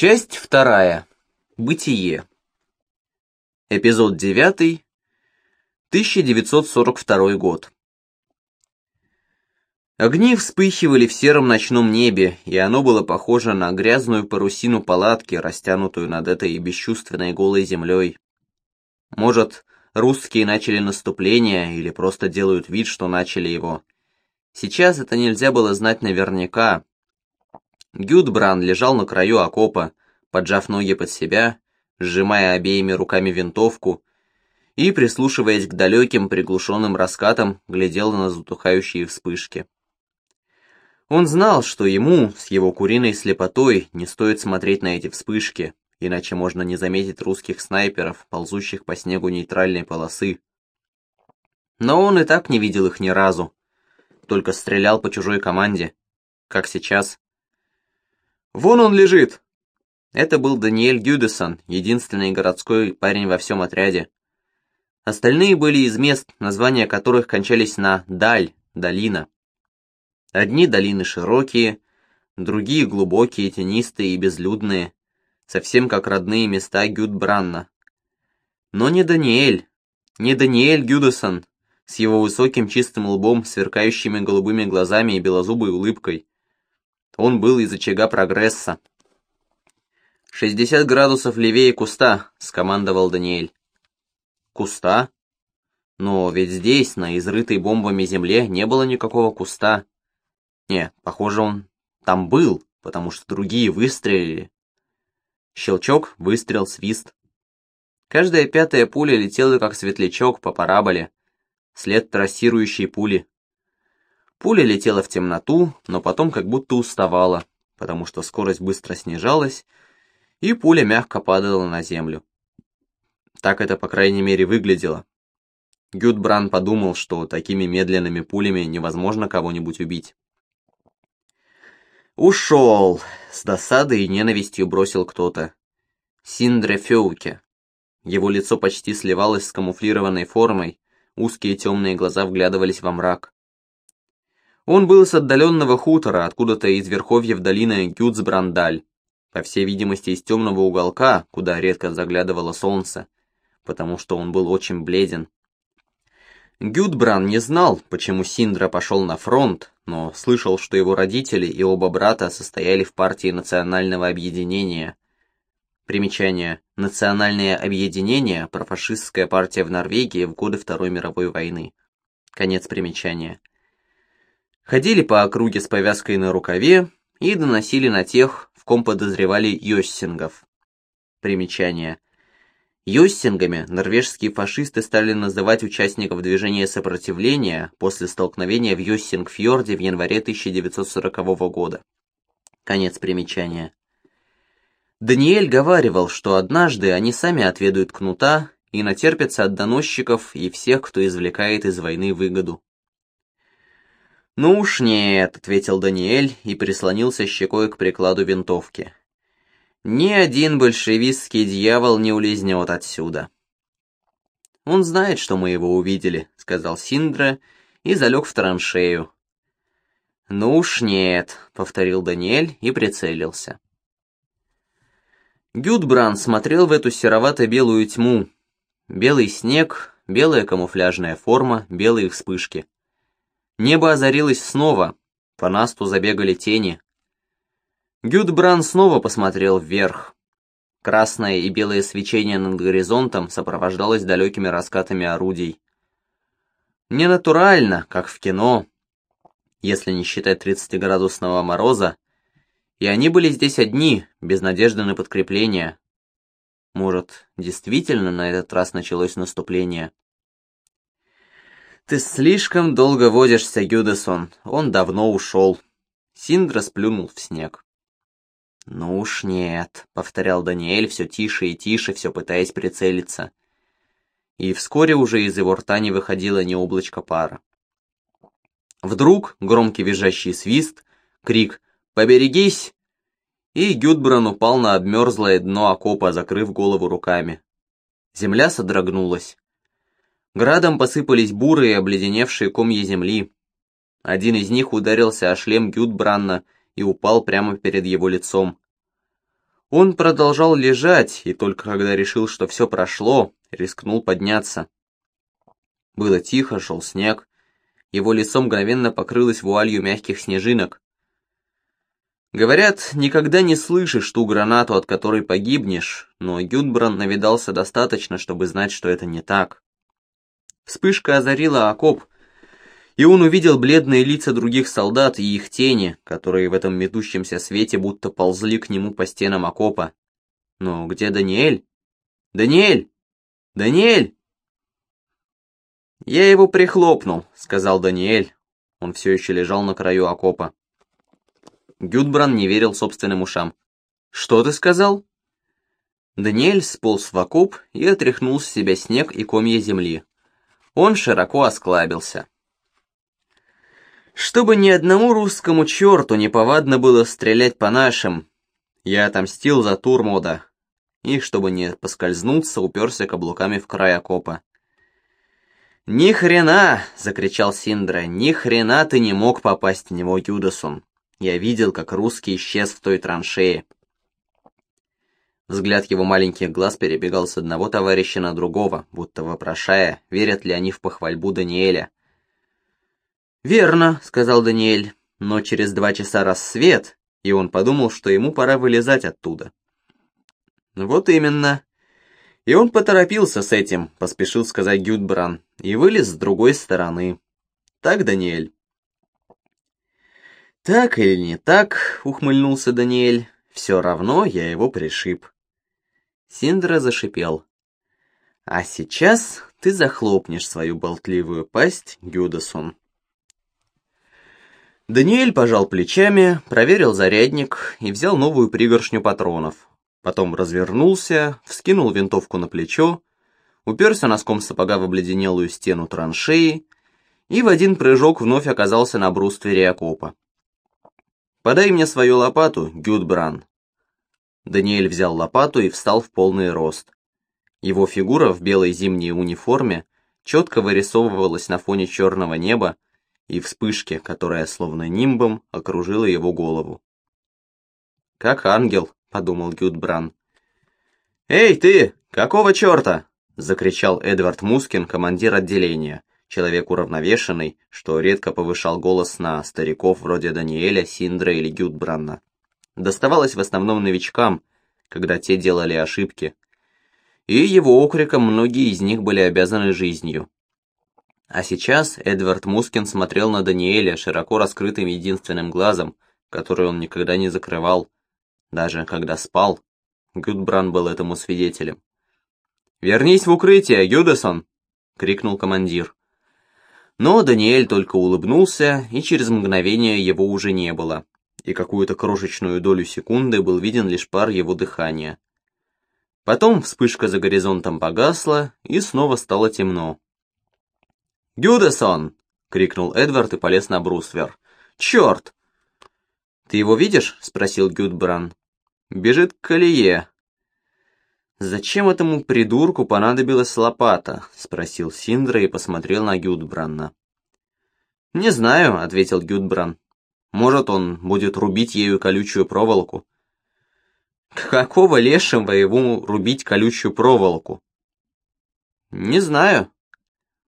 Часть вторая. Бытие. Эпизод девятый. 1942 год. Огни вспыхивали в сером ночном небе, и оно было похоже на грязную парусину палатки, растянутую над этой бесчувственной голой землей. Может, русские начали наступление или просто делают вид, что начали его. Сейчас это нельзя было знать наверняка, Гюдбран лежал на краю окопа, поджав ноги под себя, сжимая обеими руками винтовку и, прислушиваясь к далеким приглушенным раскатам, глядел на затухающие вспышки. Он знал, что ему, с его куриной слепотой, не стоит смотреть на эти вспышки, иначе можно не заметить русских снайперов, ползущих по снегу нейтральной полосы. Но он и так не видел их ни разу, только стрелял по чужой команде, как сейчас. «Вон он лежит!» Это был Даниэль Гюдесон, единственный городской парень во всем отряде. Остальные были из мест, названия которых кончались на «даль», «долина». Одни долины широкие, другие глубокие, тенистые и безлюдные, совсем как родные места Гюдбранна. Но не Даниэль, не Даниэль Гюдесон, с его высоким чистым лбом, сверкающими голубыми глазами и белозубой улыбкой. Он был из очага прогресса. «Шестьдесят градусов левее куста», — скомандовал Даниэль. «Куста? Но ведь здесь, на изрытой бомбами земле, не было никакого куста. Не, похоже, он там был, потому что другие выстрелили». Щелчок, выстрел, свист. Каждая пятая пуля летела как светлячок по параболе, след трассирующей пули. Пуля летела в темноту, но потом как будто уставала, потому что скорость быстро снижалась, и пуля мягко падала на землю. Так это, по крайней мере, выглядело. Гюдбран подумал, что такими медленными пулями невозможно кого-нибудь убить. «Ушел!» — с досадой и ненавистью бросил кто-то. Синдре Феуке. Его лицо почти сливалось с камуфлированной формой, узкие темные глаза вглядывались во мрак. Он был с отдаленного хутора, откуда-то из верховьев долины Гюцбрандаль, по всей видимости из темного уголка, куда редко заглядывало солнце, потому что он был очень бледен. Гюдбран не знал, почему Синдра пошел на фронт, но слышал, что его родители и оба брата состояли в партии национального объединения. Примечание. Национальное объединение – профашистская партия в Норвегии в годы Второй мировой войны. Конец примечания ходили по округе с повязкой на рукаве и доносили на тех, в ком подозревали йоссингов. Примечание. Йоссингами норвежские фашисты стали называть участников движения сопротивления после столкновения в Йоссингфьорде в январе 1940 года. Конец примечания. Даниэль говаривал, что однажды они сами отведают кнута и натерпятся от доносчиков и всех, кто извлекает из войны выгоду. «Ну уж нет», — ответил Даниэль и прислонился щекой к прикладу винтовки. «Ни один большевистский дьявол не улизнет отсюда». «Он знает, что мы его увидели», — сказал Синдра и залег в траншею. «Ну уж нет», — повторил Даниэль и прицелился. Гюдбран смотрел в эту серовато-белую тьму. Белый снег, белая камуфляжная форма, белые вспышки. Небо озарилось снова, по насту забегали тени. Гюдбран снова посмотрел вверх. Красное и белое свечение над горизонтом сопровождалось далекими раскатами орудий. Ненатурально, как в кино, если не считать 30-градусного мороза, и они были здесь одни, без надежды на подкрепление. Может, действительно на этот раз началось наступление? «Ты слишком долго водишься, Юдесон. Он давно ушел». Синдра сплюнул в снег. «Ну уж нет», — повторял Даниэль все тише и тише, все пытаясь прицелиться. И вскоре уже из его рта не выходило ни облачко пара. Вдруг громкий визжащий свист, крик «Поберегись!» и Гюдбран упал на обмерзлое дно окопа, закрыв голову руками. Земля содрогнулась. Градом посыпались бурые обледеневшие комья земли. Один из них ударился о шлем Гюдбранна и упал прямо перед его лицом. Он продолжал лежать, и только когда решил, что все прошло, рискнул подняться. Было тихо, шел снег. Его лицо мгновенно покрылось вуалью мягких снежинок. Говорят, никогда не слышишь ту гранату, от которой погибнешь, но Гюдбранд навидался достаточно, чтобы знать, что это не так. Вспышка озарила окоп, и он увидел бледные лица других солдат и их тени, которые в этом метущемся свете будто ползли к нему по стенам окопа. Но где Даниэль? Даниэль! Даниэль! Я его прихлопнул, сказал Даниэль. Он все еще лежал на краю окопа. Гюдбран не верил собственным ушам. «Что ты сказал?» Даниэль сполз в окоп и отряхнул с себя снег и комья земли. Он широко осклабился. Чтобы ни одному русскому черту не повадно было стрелять по нашим, я отомстил за Турмода, и, чтобы не поскользнуться, уперся каблуками в край окопа. «Ни хрена!» — закричал Синдра. «Ни хрена ты не мог попасть в него, Юдасон! Я видел, как русский исчез в той траншее!» Взгляд его маленьких глаз перебегал с одного товарища на другого, будто вопрошая, верят ли они в похвальбу Даниэля. «Верно», — сказал Даниэль, — «но через два часа рассвет, и он подумал, что ему пора вылезать оттуда». «Вот именно». И он поторопился с этим, поспешил сказать Гюдбран, и вылез с другой стороны. «Так, Даниэль?» «Так или не так», — ухмыльнулся Даниэль, — «все равно я его пришиб». Синдра зашипел. «А сейчас ты захлопнешь свою болтливую пасть, Гюдасон». Даниэль пожал плечами, проверил зарядник и взял новую пригоршню патронов. Потом развернулся, вскинул винтовку на плечо, уперся носком сапога в обледенелую стену траншеи и в один прыжок вновь оказался на бруствере окопа. «Подай мне свою лопату, Гюдбран». Даниэль взял лопату и встал в полный рост. Его фигура в белой зимней униформе четко вырисовывалась на фоне черного неба, и вспышке, которая словно нимбом окружила его голову. «Как ангел», — подумал Гюдбран. «Эй, ты! Какого черта?» — закричал Эдвард Мускин, командир отделения, человек уравновешенный, что редко повышал голос на стариков вроде Даниэля, Синдра или Гюдбранна. Доставалось в основном новичкам, когда те делали ошибки. И его окриком многие из них были обязаны жизнью. А сейчас Эдвард Мускин смотрел на Даниэля широко раскрытым единственным глазом, который он никогда не закрывал, даже когда спал. Гюдбран был этому свидетелем. «Вернись в укрытие, Юдасон!» — крикнул командир. Но Даниэль только улыбнулся, и через мгновение его уже не было, и какую-то крошечную долю секунды был виден лишь пар его дыхания. Потом вспышка за горизонтом погасла, и снова стало темно. «Гюдесон!» — крикнул Эдвард и полез на бруствер. «Черт!» «Ты его видишь?» — спросил Гюдбран. «Бежит к колее». «Зачем этому придурку понадобилась лопата?» — спросил Синдра и посмотрел на Гюдбранна. «Не знаю», — ответил Гюдбран. «Может, он будет рубить ею колючую проволоку». «Какого лешего ему рубить колючую проволоку?» «Не знаю»,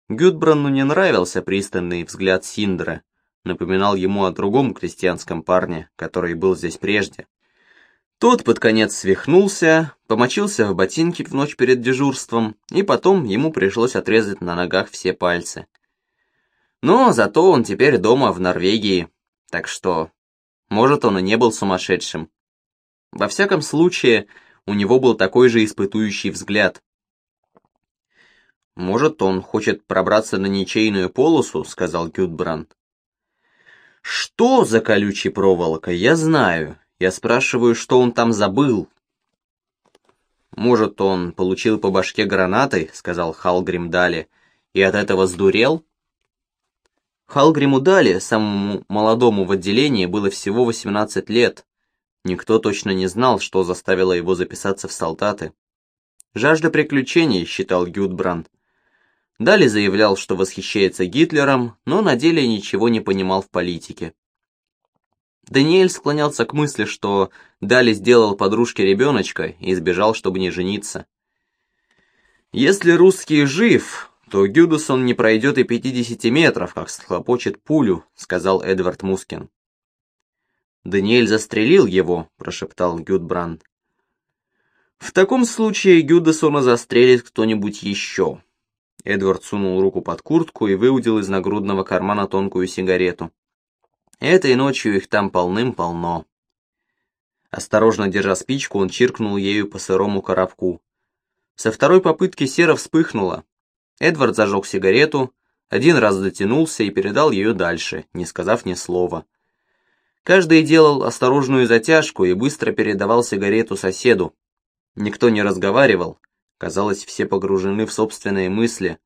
Гюдбранну не нравился пристальный взгляд Синдра, напоминал ему о другом крестьянском парне, который был здесь прежде. Тот под конец свихнулся, помочился в ботинке в ночь перед дежурством, и потом ему пришлось отрезать на ногах все пальцы. Но зато он теперь дома в Норвегии, так что, может, он и не был сумасшедшим. Во всяком случае, у него был такой же испытующий взгляд, «Может, он хочет пробраться на ничейную полосу?» — сказал Гюдбранд. «Что за колючий проволока? Я знаю. Я спрашиваю, что он там забыл». «Может, он получил по башке гранатой?» — сказал Халгрим Дали. «И от этого сдурел?» Халгриму Дали, самому молодому в отделении, было всего 18 лет. Никто точно не знал, что заставило его записаться в солдаты. «Жажда приключений», — считал Гюдбранд. Дали заявлял, что восхищается Гитлером, но на деле ничего не понимал в политике. Даниэль склонялся к мысли, что Дали сделал подружке ребеночка и сбежал, чтобы не жениться. Если русский жив, то Гюдусон не пройдет и 50 метров, как схлопочет пулю, сказал Эдвард Мускин. Даниэль застрелил его, прошептал Гюдбранд. В таком случае Гюдесона застрелит кто-нибудь еще. Эдвард сунул руку под куртку и выудил из нагрудного кармана тонкую сигарету. Этой ночью их там полным-полно. Осторожно держа спичку, он чиркнул ею по сырому коробку. Со второй попытки сера вспыхнула. Эдвард зажег сигарету, один раз дотянулся и передал ее дальше, не сказав ни слова. Каждый делал осторожную затяжку и быстро передавал сигарету соседу. Никто не разговаривал, казалось, все погружены в собственные мысли.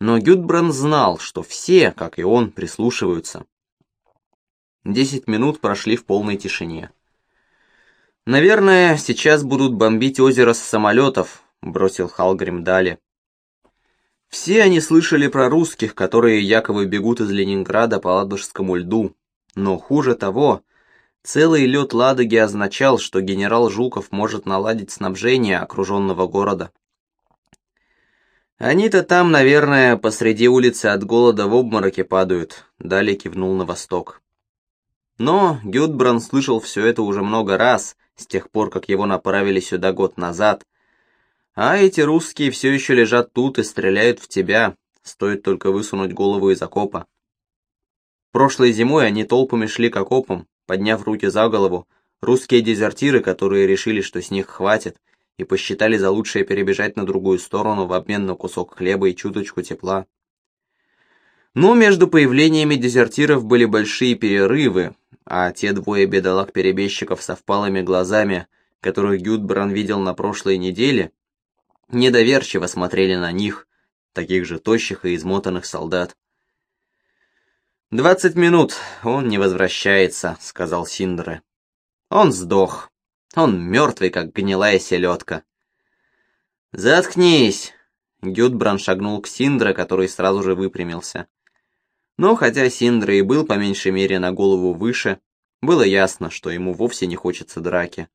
Но Гюдбран знал, что все, как и он, прислушиваются. Десять минут прошли в полной тишине. «Наверное, сейчас будут бомбить озеро с самолетов», — бросил Халгрим Дали. Все они слышали про русских, которые якобы бегут из Ленинграда по Ладожскому льду. Но хуже того, целый лед Ладоги означал, что генерал Жуков может наладить снабжение окруженного города. «Они-то там, наверное, посреди улицы от голода в обмороке падают», — Дали кивнул на восток. Но Гюдбран слышал все это уже много раз, с тех пор, как его направили сюда год назад. А эти русские все еще лежат тут и стреляют в тебя, стоит только высунуть голову из окопа. Прошлой зимой они толпами шли к окопам, подняв руки за голову, русские дезертиры, которые решили, что с них хватит, и посчитали за лучшее перебежать на другую сторону в обмен на кусок хлеба и чуточку тепла. Но между появлениями дезертиров были большие перерывы, а те двое бедолаг-перебежчиков со впалыми глазами, которых Гюдбран видел на прошлой неделе, недоверчиво смотрели на них, таких же тощих и измотанных солдат. «Двадцать минут, он не возвращается», — сказал Синдре. «Он сдох. Он мертвый, как гнилая селедка». «Заткнись!» Гюдбран шагнул к Синдре, который сразу же выпрямился. Но хотя Синдра и был по меньшей мере на голову выше, было ясно, что ему вовсе не хочется драки.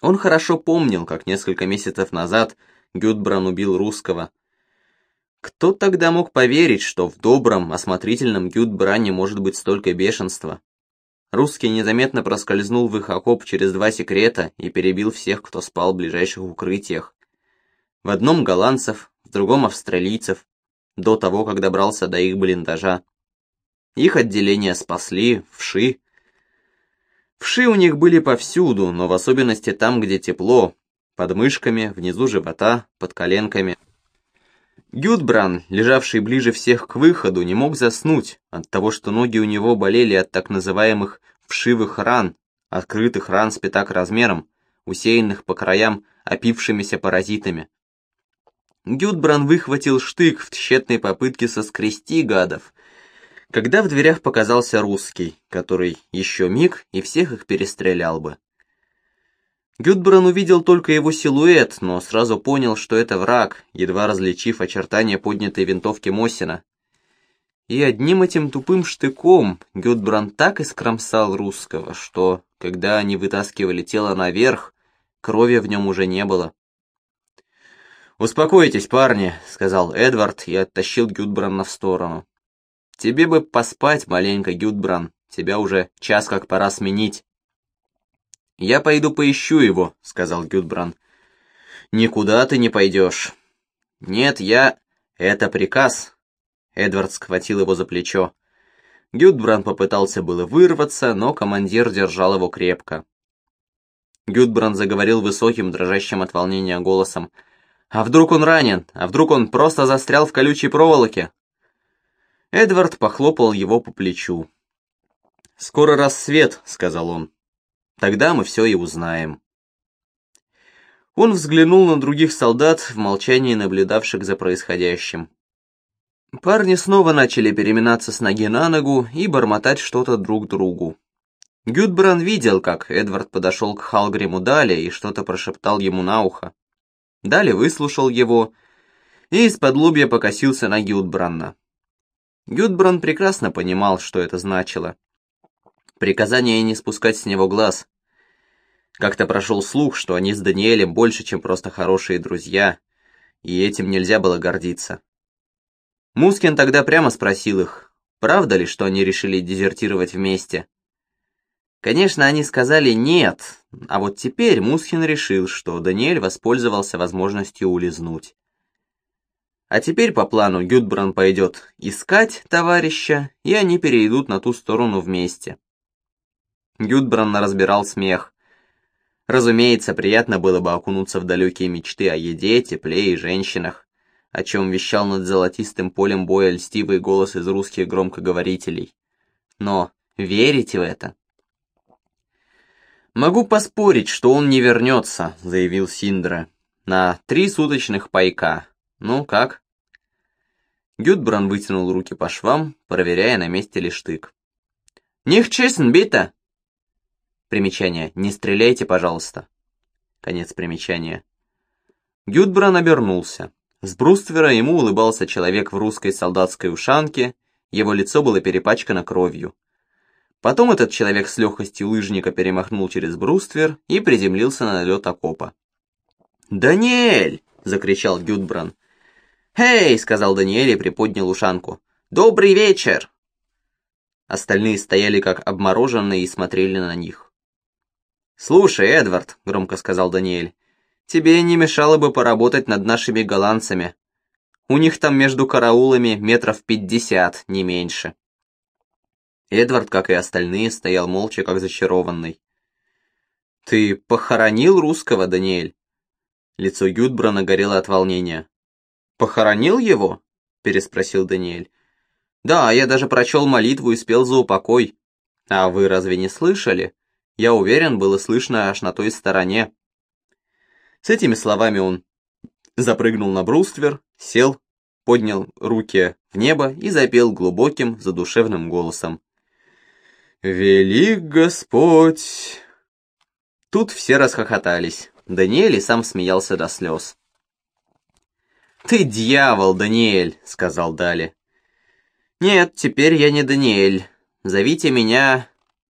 Он хорошо помнил, как несколько месяцев назад Гюдбран убил русского. Кто тогда мог поверить, что в добром, осмотрительном Гюдбране может быть столько бешенства? Русский незаметно проскользнул в их окоп через два секрета и перебил всех, кто спал в ближайших укрытиях. В одном голландцев, в другом австралийцев, до того, как добрался до их блиндажа. Их отделение спасли, вши. Вши у них были повсюду, но в особенности там, где тепло, под мышками, внизу живота, под коленками. Гюдбран, лежавший ближе всех к выходу, не мог заснуть от того, что ноги у него болели от так называемых вшивых ран, открытых ран с пятак размером, усеянных по краям опившимися паразитами. Гюдбран выхватил штык в тщетной попытке соскрести гадов, когда в дверях показался русский, который еще миг и всех их перестрелял бы. Гюдбран увидел только его силуэт, но сразу понял, что это враг, едва различив очертания поднятой винтовки Мосина. И одним этим тупым штыком Гюдбран так искромсал русского, что, когда они вытаскивали тело наверх, крови в нем уже не было. «Успокойтесь, парни», — сказал Эдвард и оттащил Гюдбрана в сторону. «Тебе бы поспать маленько, Гюдбран, тебя уже час как пора сменить». «Я пойду поищу его», — сказал Гюдбран. «Никуда ты не пойдешь». «Нет, я...» «Это приказ». Эдвард схватил его за плечо. Гюдбран попытался было вырваться, но командир держал его крепко. Гюдбран заговорил высоким, дрожащим от волнения голосом. А вдруг он ранен? А вдруг он просто застрял в колючей проволоке? Эдвард похлопал его по плечу. «Скоро рассвет», — сказал он. «Тогда мы все и узнаем». Он взглянул на других солдат, в молчании наблюдавших за происходящим. Парни снова начали переминаться с ноги на ногу и бормотать что-то друг другу. Гюдбран видел, как Эдвард подошел к Халгриму Дали и что-то прошептал ему на ухо. Далее выслушал его и из-под лобья покосился на Гюдбранна. Гюдбран прекрасно понимал, что это значило. Приказание не спускать с него глаз. Как-то прошел слух, что они с Даниэлем больше, чем просто хорошие друзья, и этим нельзя было гордиться. Мускин тогда прямо спросил их, правда ли, что они решили дезертировать вместе. Конечно, они сказали «нет», а вот теперь Мусхин решил, что Даниэль воспользовался возможностью улизнуть. А теперь по плану Гюдбран пойдет искать товарища, и они перейдут на ту сторону вместе. Гюдбран разбирал смех. Разумеется, приятно было бы окунуться в далекие мечты о еде, тепле и женщинах, о чем вещал над золотистым полем боя льстивый голос из русских громкоговорителей. Но верите в это? «Могу поспорить, что он не вернется», — заявил Синдра. «На три суточных пайка. Ну, как?» Гюдбран вытянул руки по швам, проверяя, на месте ли штык. «Них честен, бита!» Примечание. «Не стреляйте, пожалуйста». Конец примечания. Гюдбран обернулся. С бруствера ему улыбался человек в русской солдатской ушанке, его лицо было перепачкано кровью. Потом этот человек с легкостью лыжника перемахнул через бруствер и приземлился на лед окопа. «Даниэль!» — закричал Гюдбран. «Эй!» — сказал Даниэль и приподнял ушанку. «Добрый вечер!» Остальные стояли как обмороженные и смотрели на них. «Слушай, Эдвард», — громко сказал Даниэль, — «тебе не мешало бы поработать над нашими голландцами. У них там между караулами метров пятьдесят, не меньше». Эдвард, как и остальные, стоял молча, как зачарованный. «Ты похоронил русского, Даниэль?» Лицо Гюдбрана горело от волнения. «Похоронил его?» — переспросил Даниэль. «Да, я даже прочел молитву и спел за упокой. А вы разве не слышали? Я уверен, было слышно аж на той стороне». С этими словами он запрыгнул на бруствер, сел, поднял руки в небо и запел глубоким, задушевным голосом. «Велик Господь!» Тут все расхохотались. Даниэль и сам смеялся до слез. «Ты дьявол, Даниэль!» — сказал Дали. «Нет, теперь я не Даниэль. Зовите меня...»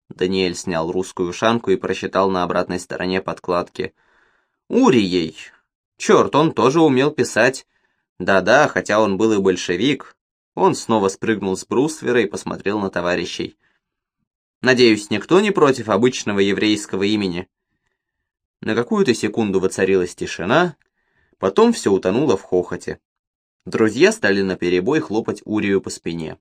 Даниэль снял русскую шанку и прочитал на обратной стороне подкладки. «Урией. Черт, он тоже умел писать. Да-да, хотя он был и большевик». Он снова спрыгнул с бруствера и посмотрел на товарищей. Надеюсь, никто не против обычного еврейского имени?» На какую-то секунду воцарилась тишина, потом все утонуло в хохоте. Друзья стали наперебой хлопать Урию по спине.